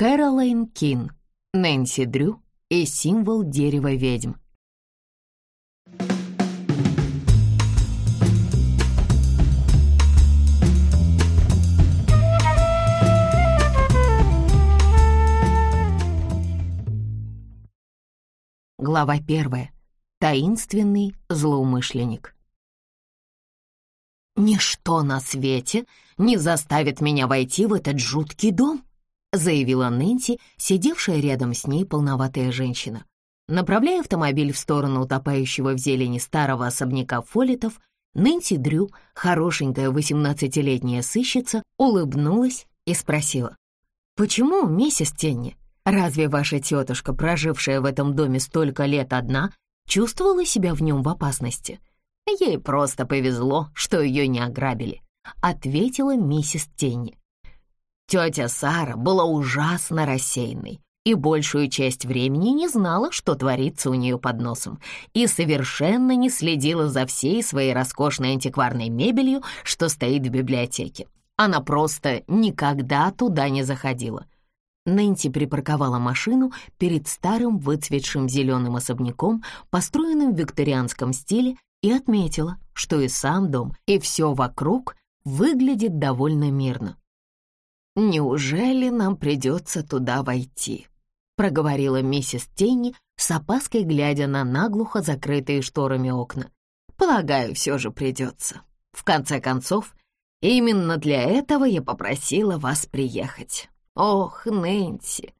Кэролайн Кин, Нэнси Дрю и символ дерева ведьм. Глава первая. Таинственный злоумышленник. «Ничто на свете не заставит меня войти в этот жуткий дом», заявила Нэнси, сидевшая рядом с ней полноватая женщина. Направляя автомобиль в сторону утопающего в зелени старого особняка Фолитов, Нэнси Дрю, хорошенькая восемнадцатилетняя сыщица, улыбнулась и спросила. «Почему, миссис Тенни, разве ваша тетушка, прожившая в этом доме столько лет одна, чувствовала себя в нем в опасности?» «Ей просто повезло, что ее не ограбили», — ответила миссис Тенни. Тетя Сара была ужасно рассеянной и большую часть времени не знала, что творится у нее под носом, и совершенно не следила за всей своей роскошной антикварной мебелью, что стоит в библиотеке. Она просто никогда туда не заходила. Нэнси припарковала машину перед старым выцветшим зеленым особняком, построенным в викторианском стиле, и отметила, что и сам дом, и все вокруг выглядит довольно мирно. «Неужели нам придется туда войти?» — проговорила миссис Тенни, с опаской глядя на наглухо закрытые шторами окна. «Полагаю, все же придется. В конце концов, именно для этого я попросила вас приехать. Ох, Нэнси,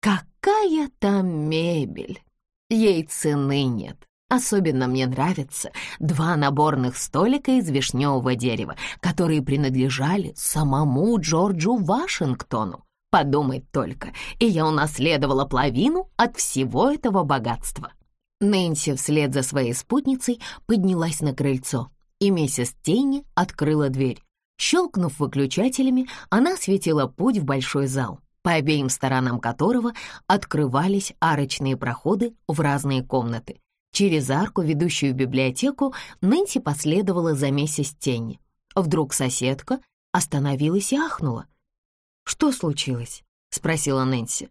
какая там мебель! Ей цены нет. Особенно мне нравятся два наборных столика из вишневого дерева, которые принадлежали самому Джорджу Вашингтону. Подумать только, и я унаследовала половину от всего этого богатства. Нэнси вслед за своей спутницей поднялась на крыльцо, и миссис Тенни открыла дверь. Щелкнув выключателями, она осветила путь в большой зал, по обеим сторонам которого открывались арочные проходы в разные комнаты. Через арку, ведущую в библиотеку, Нэнси последовала за миссис Тенни. Вдруг соседка остановилась и ахнула. «Что случилось?» — спросила Нэнси.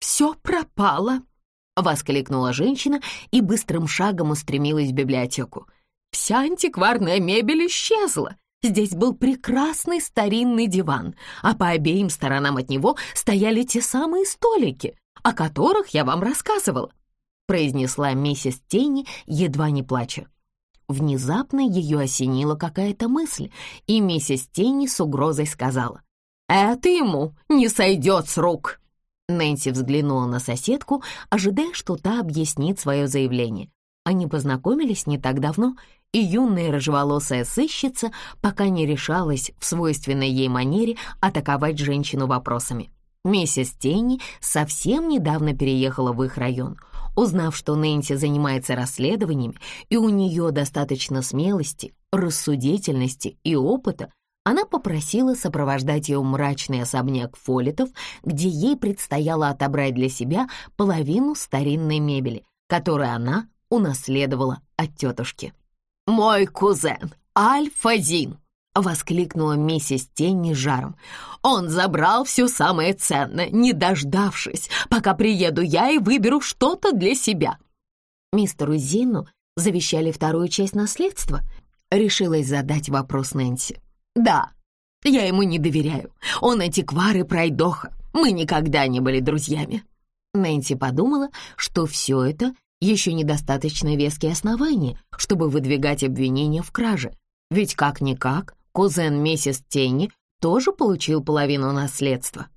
«Все пропало!» — воскликнула женщина и быстрым шагом устремилась в библиотеку. «Вся антикварная мебель исчезла!» Здесь был прекрасный старинный диван, а по обеим сторонам от него стояли те самые столики, о которых я вам рассказывала произнесла миссис Тенни, едва не плача. Внезапно ее осенила какая-то мысль, и миссис Тенни с угрозой сказала, «Это ему не сойдет с рук!» Нэнси взглянула на соседку, ожидая, что та объяснит свое заявление. Они познакомились не так давно, и юная рыжеволосая сыщица пока не решалась в свойственной ей манере атаковать женщину вопросами. Миссис Тенни совсем недавно переехала в их район — Узнав, что Нэнси занимается расследованиями и у нее достаточно смелости, рассудительности и опыта, она попросила сопровождать ее в мрачный особняк Фолитов, где ей предстояло отобрать для себя половину старинной мебели, которую она унаследовала от тетушки. «Мой кузен Альфазин!» — воскликнула миссис Тенни жаром. «Он забрал все самое ценное, не дождавшись, пока приеду я и выберу что-то для себя». Мистеру Зину завещали вторую часть наследства? Решилась задать вопрос Нэнси. «Да, я ему не доверяю. Он антиквар и пройдоха. Мы никогда не были друзьями». Нэнси подумала, что все это еще недостаточно веские основания, чтобы выдвигать обвинения в краже. Ведь как-никак Кузен миссис Тенни тоже получил половину наследства.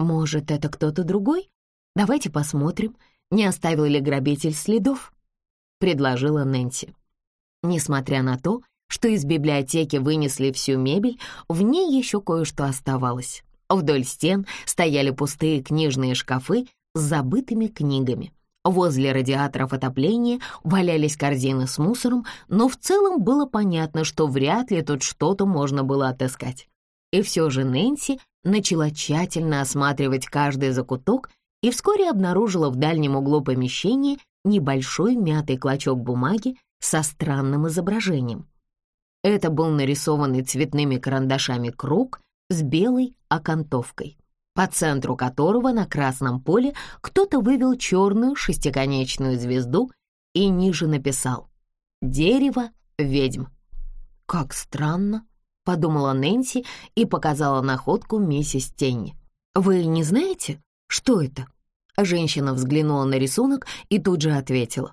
Может, это кто-то другой? Давайте посмотрим, не оставил ли грабитель следов, предложила Нэнси. Несмотря на то, что из библиотеки вынесли всю мебель, в ней еще кое-что оставалось. Вдоль стен стояли пустые книжные шкафы с забытыми книгами. Возле радиаторов отопления валялись корзины с мусором, но в целом было понятно, что вряд ли тут что-то можно было отыскать. И все же Нэнси начала тщательно осматривать каждый закуток и вскоре обнаружила в дальнем углу помещения небольшой мятый клочок бумаги со странным изображением. Это был нарисованный цветными карандашами круг с белой окантовкой. По центру которого на красном поле кто-то вывел черную шестиконечную звезду и ниже написал «Дерево ведьм». «Как странно», — подумала Нэнси и показала находку миссис Тенни. «Вы не знаете, что это?» Женщина взглянула на рисунок и тут же ответила.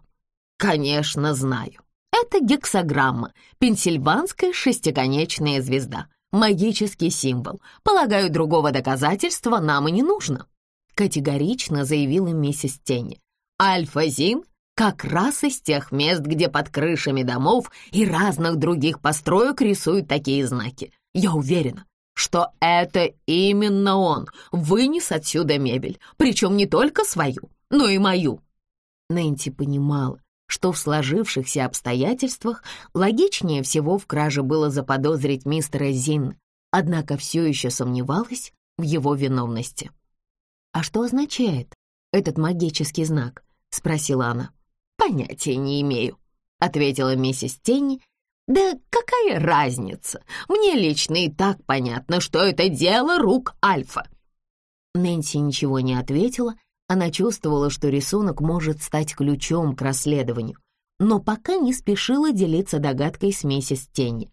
«Конечно, знаю. Это гексограмма, пенсильванская шестиконечная звезда, магический символ. Полагаю, другого доказательства нам и не нужно», категорично заявила миссис Тенни. «Альфа-Зин как раз из тех мест, где под крышами домов и разных других построек рисуют такие знаки. Я уверена, что это именно он вынес отсюда мебель, причем не только свою, но и мою». Нэнси понимала, что в сложившихся обстоятельствах логичнее всего в краже было заподозрить мистера Зин, однако все еще сомневалась в его виновности. «А что означает этот магический знак?» — спросила она. «Понятия не имею», — ответила миссис Тенни. «Да какая разница? Мне лично и так понятно, что это дело рук Альфа». Нэнси ничего не ответила, она чувствовала, что рисунок может стать ключом к расследованию, но пока не спешила делиться догадкой с миссис Тенни.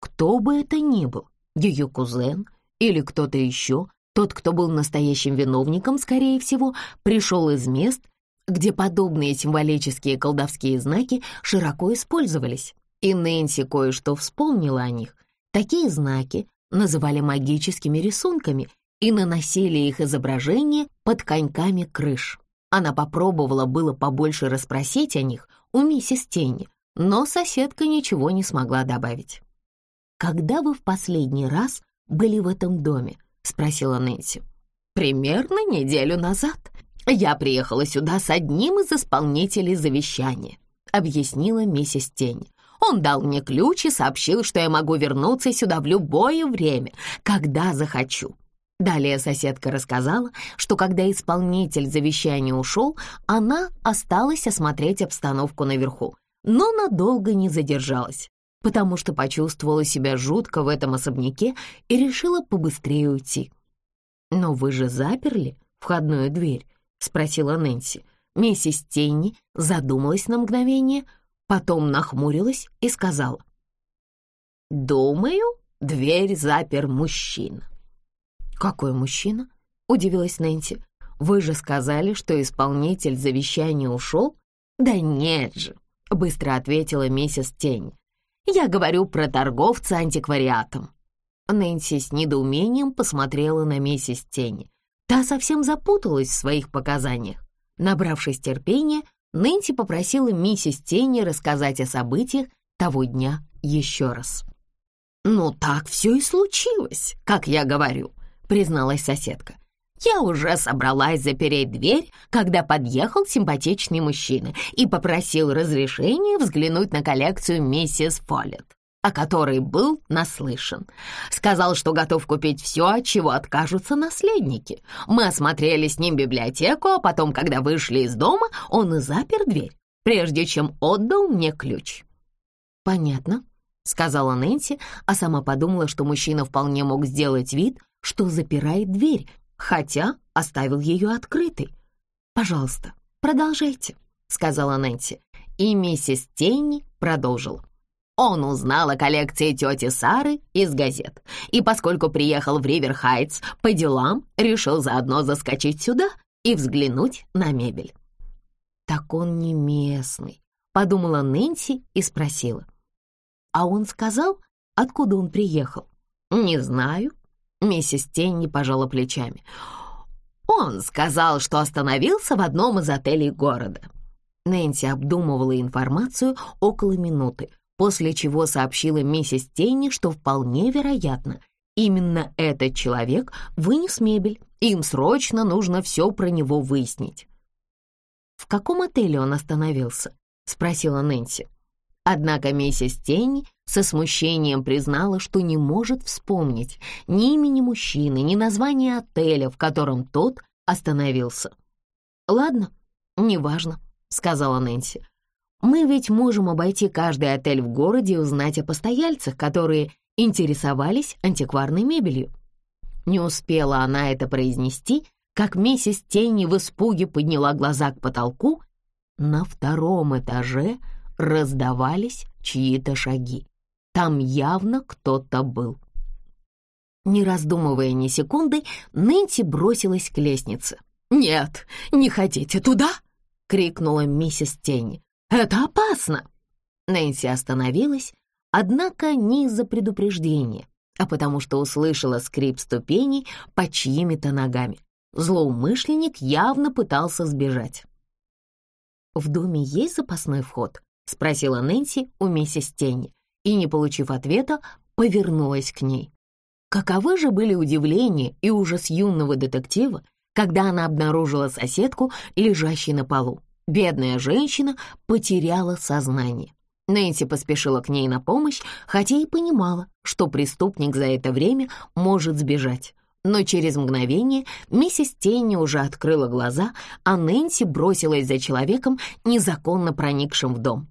Кто бы это ни был, ее кузен или кто-то еще, тот, кто был настоящим виновником, скорее всего, пришел из мест, где подобные символические колдовские знаки широко использовались. И Нэнси кое-что вспомнила о них. Такие знаки называли магическими рисунками и наносили их изображения под коньками крыш. Она попробовала было побольше расспросить о них у миссис Тенни, но соседка ничего не смогла добавить. «Когда вы в последний раз были в этом доме?» — спросила Нэнси. «Примерно неделю назад. Я приехала сюда с одним из исполнителей завещания», — объяснила миссис Тень. «Он дал мне ключ и сообщил, что я могу вернуться сюда в любое время, когда захочу. Далее соседка рассказала, что когда исполнитель завещания ушел, она осталась осмотреть обстановку наверху, но надолго не задержалась, потому что почувствовала себя жутко в этом особняке и решила побыстрее уйти. «Но вы же заперли входную дверь?» — спросила Нэнси. Миссис Тенни задумалась на мгновение, потом нахмурилась и сказала. «Думаю, дверь запер мужчина». «Какой мужчина?» — удивилась Нэнси. «Вы же сказали, что исполнитель завещания ушел?» «Да нет же», — быстро ответила миссис Тень. «Я говорю про торговца антиквариатом». Нэнси с недоумением посмотрела на миссис Тень. Та совсем запуталась в своих показаниях. Набравшись терпения, Нэнси попросила миссис Тенни рассказать о событиях того дня еще раз. «Ну так все и случилось, как я говорю», призналась соседка. Я уже собралась запереть дверь, когда подъехал симпатичный мужчина и попросил разрешения взглянуть на коллекцию миссис Фоллет, о которой был наслышан. Сказал, что готов купить все, от чего откажутся наследники. Мы осмотрели с ним библиотеку, а потом, когда вышли из дома, он и запер дверь, прежде чем отдал мне ключ. «Понятно», — сказала Нэнси, а сама подумала, что мужчина вполне мог сделать вид, что запирает дверь, хотя оставил ее открытой. «Пожалуйста, продолжайте», — сказала Нэнси. И миссис Тенни продолжила. Он узнал о коллекции тети Сары из газет, и поскольку приехал в Риверхайтс по делам, решил заодно заскочить сюда и взглянуть на мебель. «Так он не местный», — подумала Нэнси и спросила. «А он сказал, откуда он приехал?» «Не знаю», Миссис Тенни пожала плечами. «Он сказал, что остановился в одном из отелей города». Нэнси обдумывала информацию около минуты, после чего сообщила миссис Тенни, что вполне вероятно, именно этот человек вынес мебель, и им срочно нужно все про него выяснить. «В каком отеле он остановился?» — спросила Нэнси. Однако миссис Тенни со смущением признала, что не может вспомнить ни имени мужчины, ни названия отеля, в котором тот остановился. «Ладно, неважно», — сказала Нэнси. «Мы ведь можем обойти каждый отель в городе и узнать о постояльцах, которые интересовались антикварной мебелью». Не успела она это произнести, как миссис Тенни в испуге подняла глаза к потолку. На втором этаже раздавались чьи-то шаги. Там явно кто-то был. Не раздумывая ни секунды, Нэнси бросилась к лестнице. «Нет, не ходите туда!» — крикнула миссис Тенни. «Это опасно!» Нэнси остановилась, однако не из-за предупреждения, а потому что услышала скрип ступеней под чьими-то ногами. Злоумышленник явно пытался сбежать. «В доме есть запасной вход?» — спросила Нэнси у миссис Тенни, и, не получив ответа, повернулась к ней. Каковы же были удивление и ужас юного детектива, когда она обнаружила соседку, лежащей на полу. Бедная женщина потеряла сознание. Нэнси поспешила к ней на помощь, хотя и понимала, что преступник за это время может сбежать. Но через мгновение миссис Тенни уже открыла глаза, а Нэнси бросилась за человеком, незаконно проникшим в дом.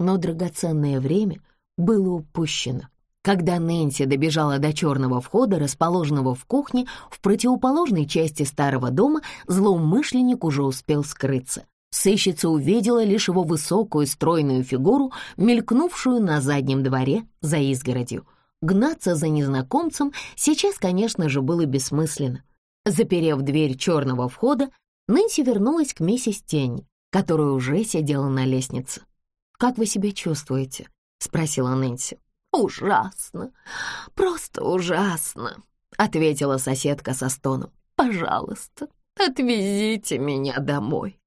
Но драгоценное время было упущено. Когда Нэнси добежала до черного входа, расположенного в кухне, в противоположной части старого дома, злоумышленник уже успел скрыться. Сыщица увидела лишь его высокую стройную фигуру, мелькнувшую на заднем дворе за изгородью. Гнаться за незнакомцем сейчас, конечно же, было бессмысленно. Заперев дверь черного входа, Нэнси вернулась к миссис Тенни, которая уже сидела на лестнице. «Как вы себя чувствуете?» — спросила Нэнси. «Ужасно, просто ужасно», — ответила соседка со стоном. «Пожалуйста, отвезите меня домой».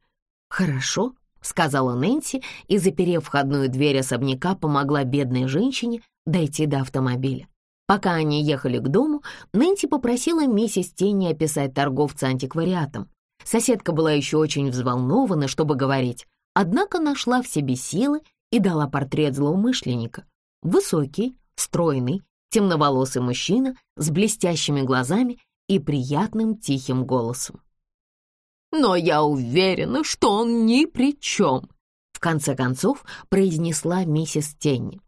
«Хорошо», — сказала Нэнси и, заперев входную дверь особняка, помогла бедной женщине дойти до автомобиля. Пока они ехали к дому, Нэнси попросила миссис Тенни описать торговца антиквариатом. Соседка была еще очень взволнована, чтобы говорить, однако нашла в себе силы и дала портрет злоумышленника. Высокий, стройный, темноволосый мужчина с блестящими глазами и приятным тихим голосом. «Но я уверена, что он ни при чем», — в конце концов произнесла миссис Тенни.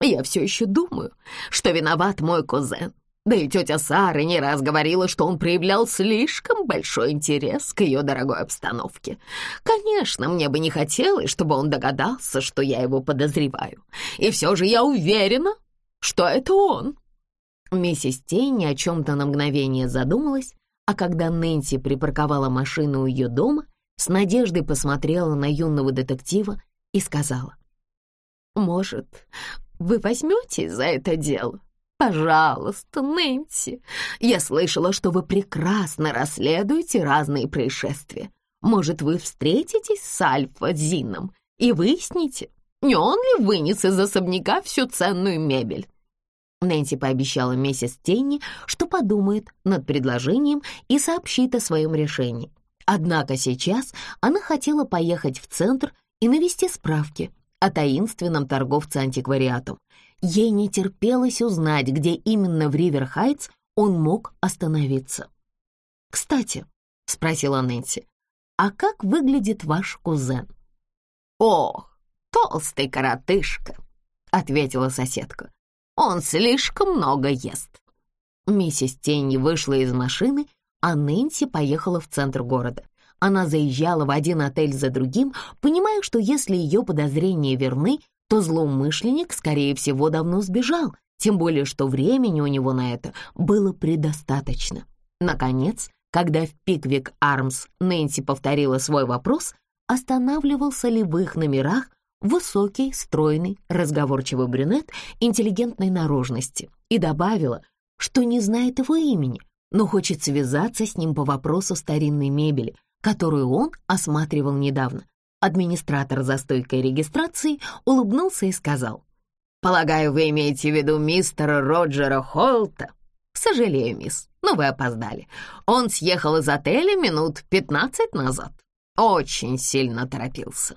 «Я все еще думаю, что виноват мой кузен. Да и тетя Сара не раз говорила, что он проявлял слишком большой интерес к ее дорогой обстановке. Конечно, мне бы не хотелось, чтобы он догадался, что я его подозреваю. И все же я уверена, что это он». Миссис Тень о чем-то на мгновение задумалась, а когда Нэнси припарковала машину у ее дома, с надеждой посмотрела на юного детектива и сказала, «Может, вы возьметесь за это дело?» «Пожалуйста, Нэнси, я слышала, что вы прекрасно расследуете разные происшествия. Может, вы встретитесь с Альфа Зином и выясните, не он ли вынес из особняка всю ценную мебель?» Нэнси пообещала миссис Тенни, что подумает над предложением и сообщит о своем решении. Однако сейчас она хотела поехать в центр и навести справки о таинственном торговце антиквариатом. Ей не терпелось узнать, где именно в Ривер-Хайтс он мог остановиться. «Кстати», — спросила Нэнси, «а как выглядит ваш кузен?» «Ох, толстый коротышка», — ответила соседка. «Он слишком много ест». Миссис Тенни вышла из машины, а Нэнси поехала в центр города. Она заезжала в один отель за другим, понимая, что если ее подозрения верны, то злоумышленник, скорее всего, давно сбежал, тем более что времени у него на это было предостаточно. Наконец, когда в Пиквик Армс Нэнси повторила свой вопрос, останавливался ли в их номерах высокий, стройный, разговорчивый брюнет интеллигентной наружности и добавила, что не знает его имени, но хочет связаться с ним по вопросу старинной мебели, которую он осматривал недавно. Администратор за стойкой регистрации улыбнулся и сказал, «Полагаю, вы имеете в виду мистера Роджера Холта?» «Сожалею, мисс, но вы опоздали. Он съехал из отеля минут пятнадцать назад. Очень сильно торопился».